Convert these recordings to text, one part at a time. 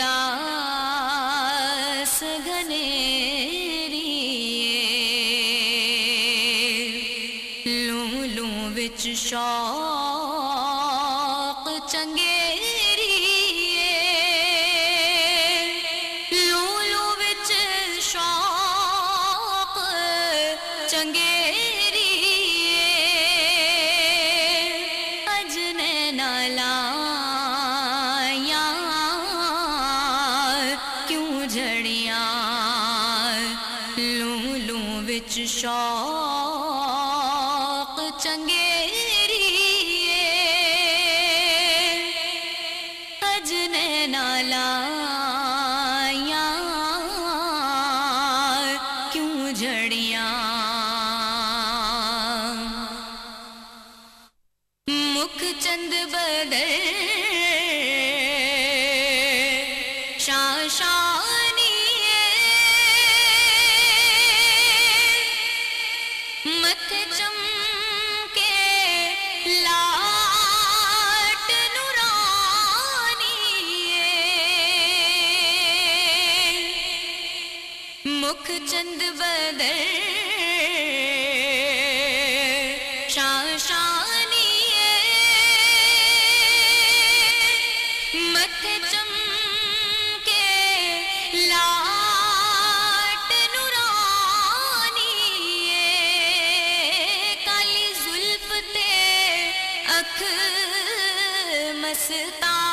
اداس گنیری لوں لوں وچ شوق چنگیری لوں لوں وچ شوق چنگیری لوں لوں وچ شوق چند بدر شاشانی مت چم کے لاٹ نورانی کالی زلف تے اکھ مستانی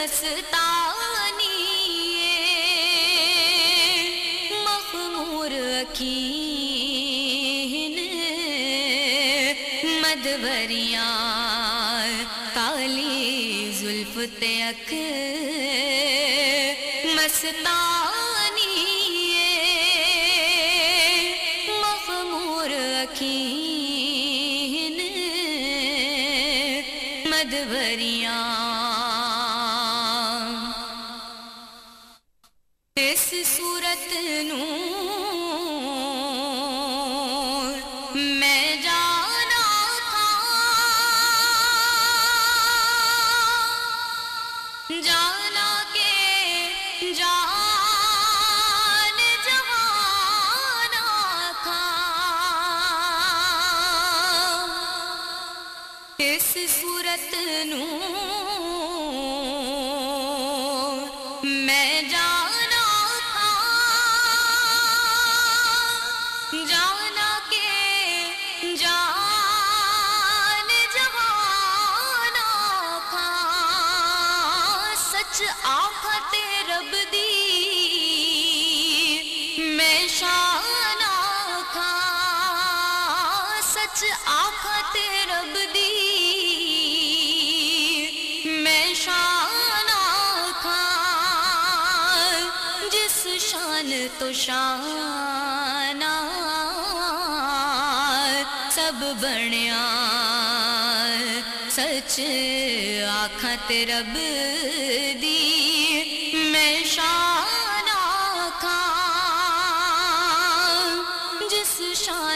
مستانی مخمور اکین مدوریاں کالی زلف تے اکھ مستانی مخمور اکین مدوریاں۔ صورت نو میں جانا تھا۔ جانا کے جان جوانا تھا۔ اس صورت نو سچ آفت رب دی میں شانا کھا ہاں، جس شان تو شانہ سب بنیا سچ آخا تے رب دی۔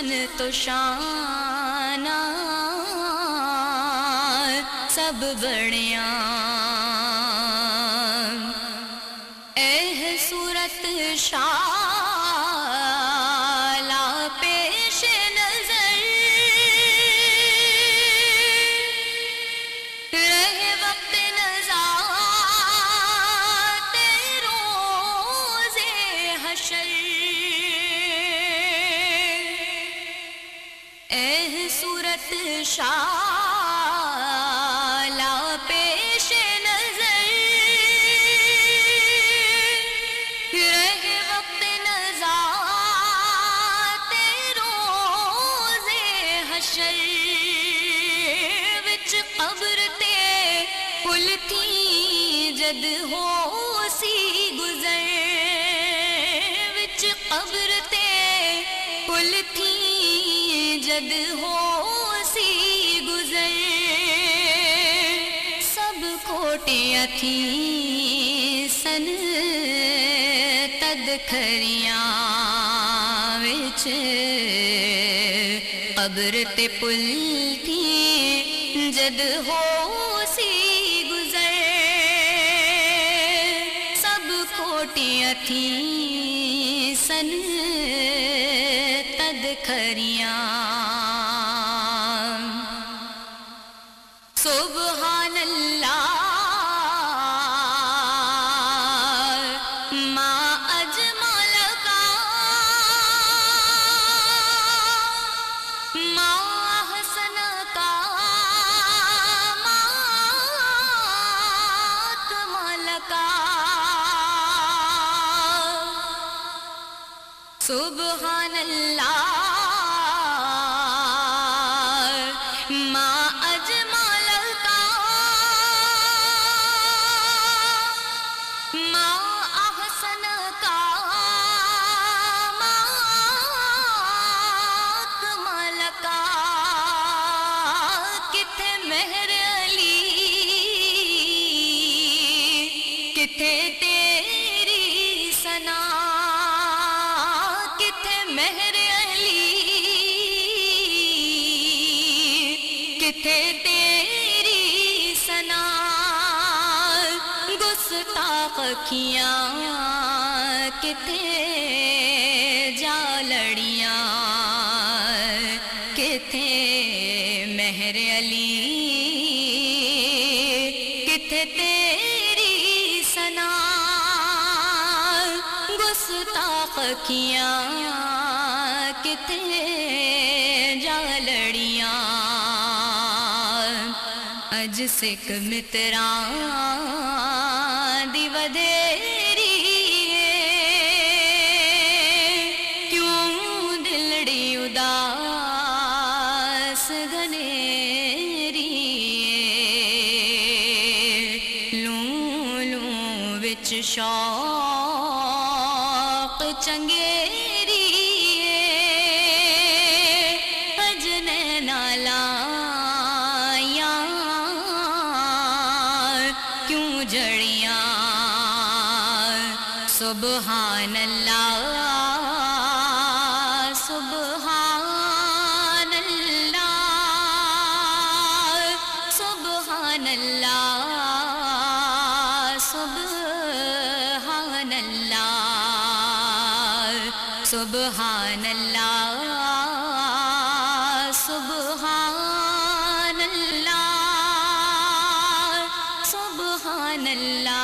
شان تو شان سب بڑیا اے صورت شان جد ہو سی گزر، وچ قبر تے پل تھی، جد ہو سی گزر۔ سب کوٹیاں تھی، سن تد کھریاں وچ قبر تے پل تھی، جد ہو کوٹیاں سن تد کھریاں۔ سبحان اللہ۔ اللہ گستاخ کھیاں کتھے جا لڑیاں، کتھے مہر علی، کتھے تیری سنا گستاخ کھیاں کتھے جا لڑیاں۔ اج سکھ متران دی کیوں دلڑی اداس گنیری لوں لوں وچ شوق چنگے اللہ سبحان اللہ سبحان اللہ سبحان اللہ سبحان اللہ